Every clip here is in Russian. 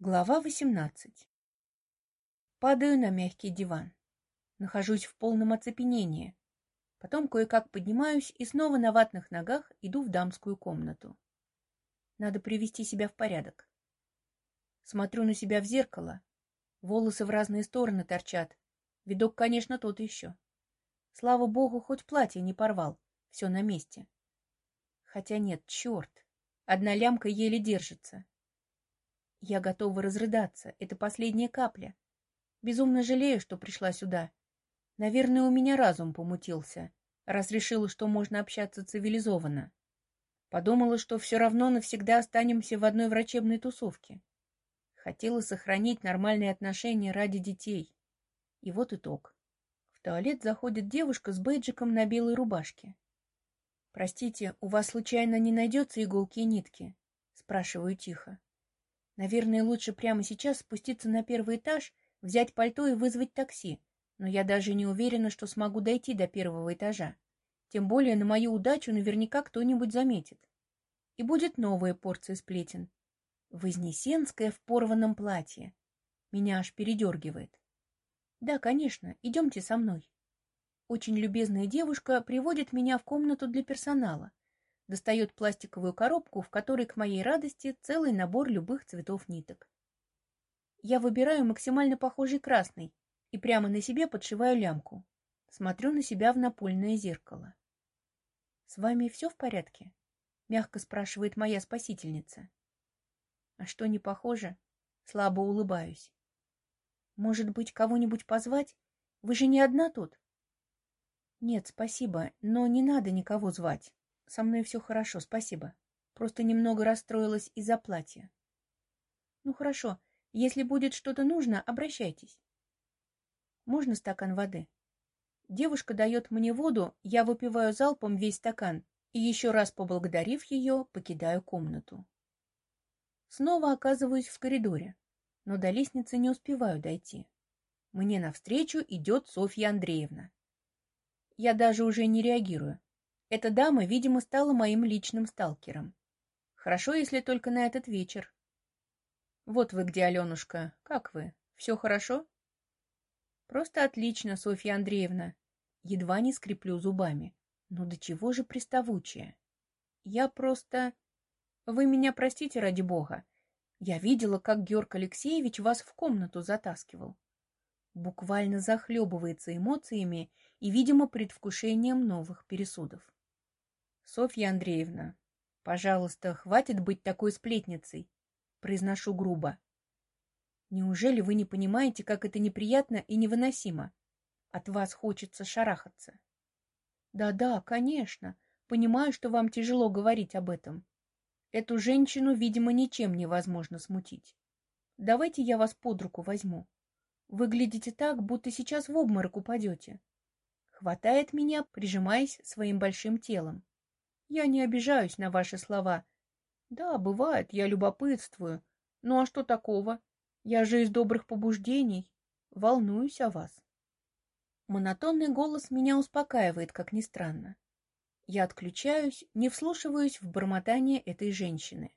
Глава 18. Падаю на мягкий диван. Нахожусь в полном оцепенении. Потом кое-как поднимаюсь и снова на ватных ногах иду в дамскую комнату. Надо привести себя в порядок. Смотрю на себя в зеркало. Волосы в разные стороны торчат. Видок, конечно, тот еще. Слава богу, хоть платье не порвал. Все на месте. Хотя нет, черт. Одна лямка еле держится. Я готова разрыдаться. Это последняя капля. Безумно жалею, что пришла сюда. Наверное, у меня разум помутился, раз решила, что можно общаться цивилизованно. Подумала, что все равно навсегда останемся в одной врачебной тусовке. Хотела сохранить нормальные отношения ради детей. И вот итог. В туалет заходит девушка с бейджиком на белой рубашке. «Простите, у вас случайно не найдется иголки и нитки?» Спрашиваю тихо. Наверное, лучше прямо сейчас спуститься на первый этаж, взять пальто и вызвать такси, но я даже не уверена, что смогу дойти до первого этажа. Тем более на мою удачу наверняка кто-нибудь заметит. И будет новая порция сплетен. Вознесенская в порванном платье. Меня аж передергивает. Да, конечно, идемте со мной. Очень любезная девушка приводит меня в комнату для персонала — достает пластиковую коробку, в которой, к моей радости, целый набор любых цветов ниток. Я выбираю максимально похожий красный и прямо на себе подшиваю лямку. Смотрю на себя в напольное зеркало. «С вами все в порядке?» — мягко спрашивает моя спасительница. «А что, не похоже?» — слабо улыбаюсь. «Может быть, кого-нибудь позвать? Вы же не одна тут?» «Нет, спасибо, но не надо никого звать. Со мной все хорошо, спасибо. Просто немного расстроилась из-за платья. Ну хорошо, если будет что-то нужно, обращайтесь. Можно стакан воды? Девушка дает мне воду, я выпиваю залпом весь стакан и еще раз поблагодарив ее, покидаю комнату. Снова оказываюсь в коридоре, но до лестницы не успеваю дойти. Мне навстречу идет Софья Андреевна. Я даже уже не реагирую. Эта дама, видимо, стала моим личным сталкером. Хорошо, если только на этот вечер. Вот вы где, Аленушка. Как вы? Все хорошо? Просто отлично, Софья Андреевна. Едва не скреплю зубами. Ну до чего же приставучая? Я просто... Вы меня простите ради бога. Я видела, как Георг Алексеевич вас в комнату затаскивал. Буквально захлебывается эмоциями и, видимо, предвкушением новых пересудов. Софья Андреевна, пожалуйста, хватит быть такой сплетницей, произношу грубо. Неужели вы не понимаете, как это неприятно и невыносимо? От вас хочется шарахаться. Да-да, конечно. Понимаю, что вам тяжело говорить об этом. Эту женщину, видимо, ничем невозможно смутить. Давайте я вас под руку возьму. Выглядите так, будто сейчас в обморок упадете. Хватает меня, прижимаясь своим большим телом. Я не обижаюсь на ваши слова. Да, бывает, я любопытствую. Ну а что такого? Я же из добрых побуждений. Волнуюсь о вас. Монотонный голос меня успокаивает, как ни странно. Я отключаюсь, не вслушиваюсь в бормотание этой женщины.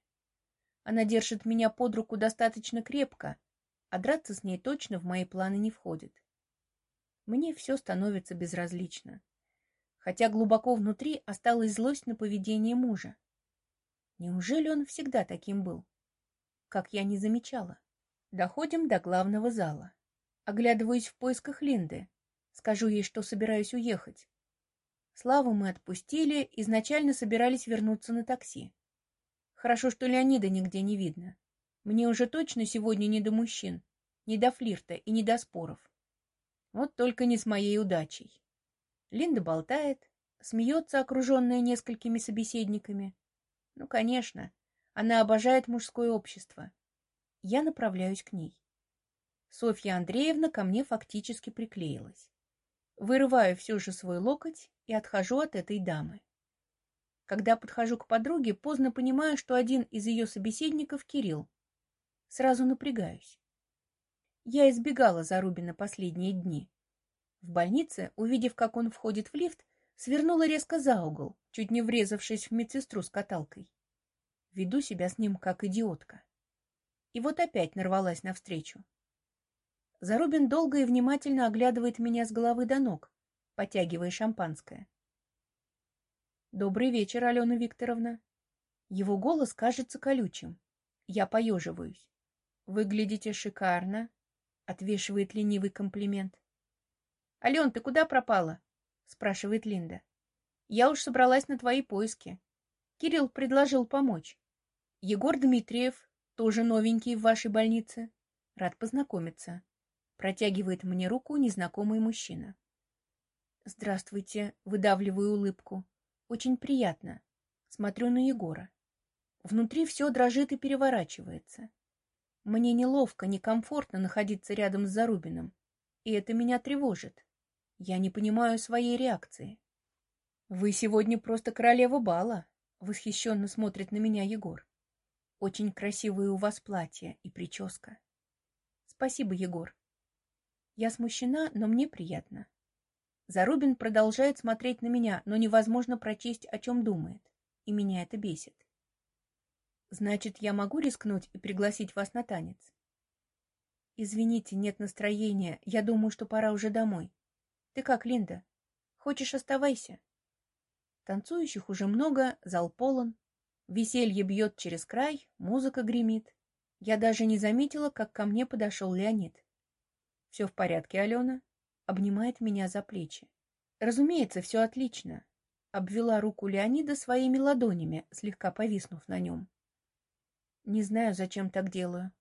Она держит меня под руку достаточно крепко, а драться с ней точно в мои планы не входит. Мне все становится безразлично хотя глубоко внутри осталась злость на поведение мужа. Неужели он всегда таким был? Как я не замечала. Доходим до главного зала. Оглядываюсь в поисках Линды. Скажу ей, что собираюсь уехать. Славу мы отпустили, изначально собирались вернуться на такси. Хорошо, что Леонида нигде не видно. Мне уже точно сегодня не до мужчин, не до флирта и не до споров. Вот только не с моей удачей. Линда болтает, смеется, окруженная несколькими собеседниками. Ну, конечно, она обожает мужское общество. Я направляюсь к ней. Софья Андреевна ко мне фактически приклеилась. Вырываю все же свой локоть и отхожу от этой дамы. Когда подхожу к подруге, поздно понимаю, что один из ее собеседников — Кирилл. Сразу напрягаюсь. Я избегала Зарубина последние дни. В больнице, увидев, как он входит в лифт, свернула резко за угол, чуть не врезавшись в медсестру с каталкой. Веду себя с ним как идиотка. И вот опять нарвалась навстречу. Зарубин долго и внимательно оглядывает меня с головы до ног, потягивая шампанское. «Добрый вечер, Алена Викторовна». Его голос кажется колючим. Я поеживаюсь. «Выглядите шикарно», — отвешивает ленивый комплимент. «Ален, ты куда пропала?» — спрашивает Линда. «Я уж собралась на твои поиски. Кирилл предложил помочь. Егор Дмитриев, тоже новенький в вашей больнице. Рад познакомиться. Протягивает мне руку незнакомый мужчина. Здравствуйте, выдавливаю улыбку. Очень приятно. Смотрю на Егора. Внутри все дрожит и переворачивается. Мне неловко, некомфортно находиться рядом с Зарубиным, и это меня тревожит. Я не понимаю своей реакции. «Вы сегодня просто королева бала», — восхищенно смотрит на меня Егор. «Очень красивое у вас платье и прическа». «Спасибо, Егор». Я смущена, но мне приятно. Зарубин продолжает смотреть на меня, но невозможно прочесть, о чем думает, и меня это бесит. «Значит, я могу рискнуть и пригласить вас на танец?» «Извините, нет настроения. Я думаю, что пора уже домой. Ты как, Линда? Хочешь, оставайся. Танцующих уже много, зал полон. Веселье бьет через край, музыка гремит. Я даже не заметила, как ко мне подошел Леонид. «Все в порядке, Алена?» Обнимает меня за плечи. «Разумеется, все отлично». Обвела руку Леонида своими ладонями, слегка повиснув на нем. Не знаю, зачем так делаю.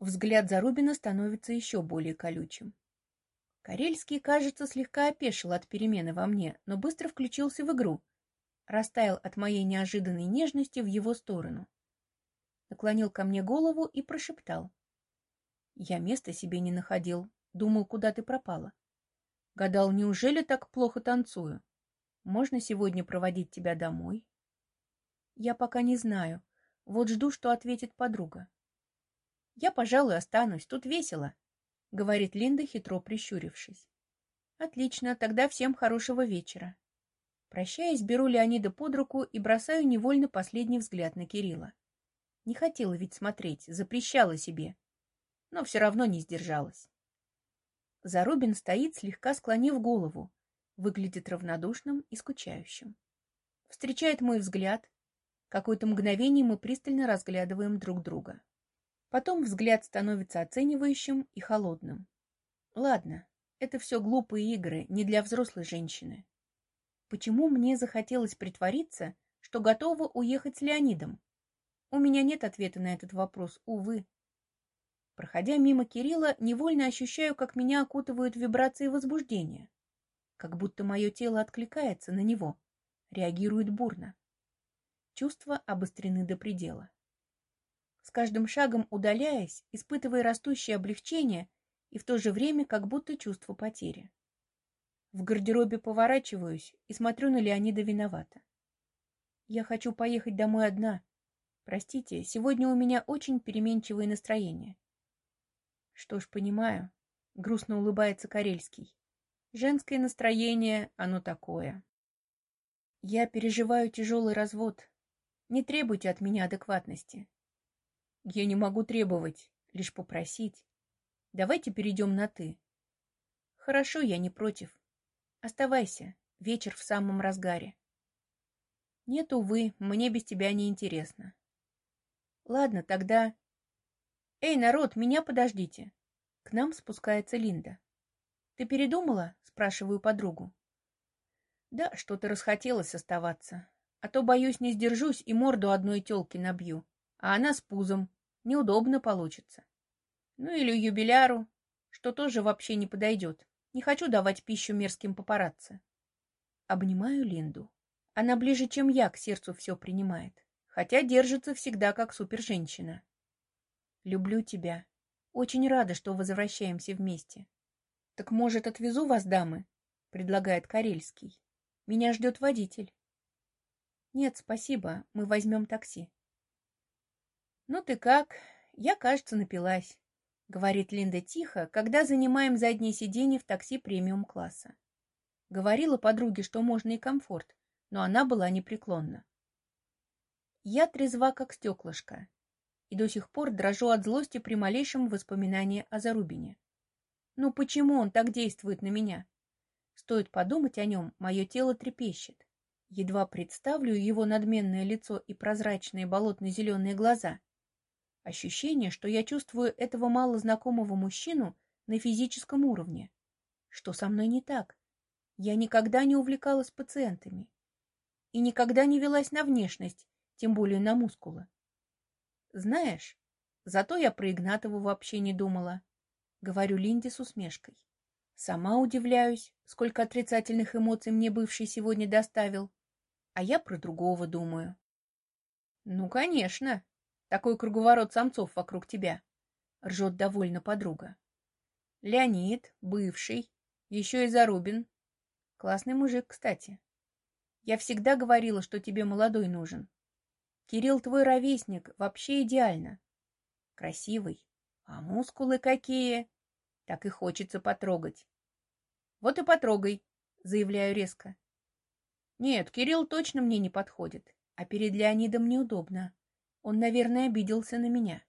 Взгляд Зарубина становится еще более колючим. Карельский, кажется, слегка опешил от перемены во мне, но быстро включился в игру. Растаял от моей неожиданной нежности в его сторону. Наклонил ко мне голову и прошептал. Я места себе не находил. Думал, куда ты пропала. Гадал, неужели так плохо танцую? Можно сегодня проводить тебя домой? Я пока не знаю. Вот жду, что ответит подруга. Я, пожалуй, останусь. Тут весело. — говорит Линда, хитро прищурившись. «Отлично, тогда всем хорошего вечера». Прощаясь, беру Леонида под руку и бросаю невольно последний взгляд на Кирилла. Не хотела ведь смотреть, запрещала себе, но все равно не сдержалась. Зарубин стоит, слегка склонив голову, выглядит равнодушным и скучающим. Встречает мой взгляд. Какое-то мгновение мы пристально разглядываем друг друга. Потом взгляд становится оценивающим и холодным. Ладно, это все глупые игры, не для взрослой женщины. Почему мне захотелось притвориться, что готова уехать с Леонидом? У меня нет ответа на этот вопрос, увы. Проходя мимо Кирилла, невольно ощущаю, как меня окутывают вибрации возбуждения. Как будто мое тело откликается на него, реагирует бурно. Чувства обострены до предела с каждым шагом удаляясь, испытывая растущее облегчение и в то же время как будто чувство потери. В гардеробе поворачиваюсь и смотрю на Леонида виновата. Я хочу поехать домой одна. Простите, сегодня у меня очень переменчивое настроение. Что ж, понимаю, грустно улыбается Карельский. Женское настроение, оно такое. Я переживаю тяжелый развод. Не требуйте от меня адекватности. Я не могу требовать, лишь попросить. Давайте перейдем на «ты». Хорошо, я не против. Оставайся, вечер в самом разгаре. Нет, увы, мне без тебя не интересно. Ладно, тогда... Эй, народ, меня подождите. К нам спускается Линда. Ты передумала? Спрашиваю подругу. Да, что-то расхотелось оставаться. А то, боюсь, не сдержусь и морду одной тёлки набью а она с пузом. Неудобно получится. Ну или юбиляру, что тоже вообще не подойдет. Не хочу давать пищу мерзким папарацци. Обнимаю Линду. Она ближе, чем я, к сердцу все принимает. Хотя держится всегда как суперженщина. Люблю тебя. Очень рада, что возвращаемся вместе. Так, может, отвезу вас, дамы? Предлагает Карельский. Меня ждет водитель. Нет, спасибо, мы возьмем такси. «Ну ты как? Я, кажется, напилась», — говорит Линда тихо, когда занимаем заднее сиденье в такси премиум-класса. Говорила подруге, что можно и комфорт, но она была непреклонна. Я трезва, как стеклышко, и до сих пор дрожу от злости при малейшем воспоминании о Зарубине. Ну почему он так действует на меня? Стоит подумать о нем, мое тело трепещет. Едва представлю его надменное лицо и прозрачные болотно-зеленые глаза. Ощущение, что я чувствую этого мало знакомого мужчину на физическом уровне. Что со мной не так? Я никогда не увлекалась пациентами. И никогда не велась на внешность, тем более на мускулы. Знаешь, зато я про Игнатову вообще не думала. Говорю Линде с усмешкой. Сама удивляюсь, сколько отрицательных эмоций мне бывший сегодня доставил. А я про другого думаю. Ну, конечно. Такой круговорот самцов вокруг тебя. Ржет довольно подруга. Леонид, бывший, еще и Зарубин. Классный мужик, кстати. Я всегда говорила, что тебе молодой нужен. Кирилл твой ровесник, вообще идеально. Красивый. А мускулы какие! Так и хочется потрогать. Вот и потрогай, заявляю резко. Нет, Кирилл точно мне не подходит, а перед Леонидом неудобно. Он, наверное, обиделся на меня.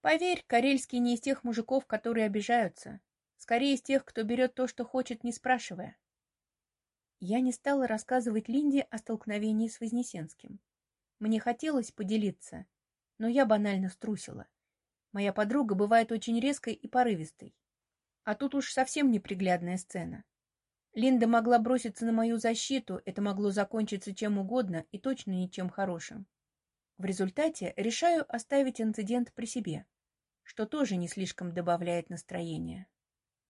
Поверь, Карельский не из тех мужиков, которые обижаются. Скорее из тех, кто берет то, что хочет, не спрашивая. Я не стала рассказывать Линде о столкновении с Вознесенским. Мне хотелось поделиться, но я банально струсила. Моя подруга бывает очень резкой и порывистой. А тут уж совсем неприглядная сцена. Линда могла броситься на мою защиту, это могло закончиться чем угодно и точно ничем хорошим. В результате решаю оставить инцидент при себе, что тоже не слишком добавляет настроения.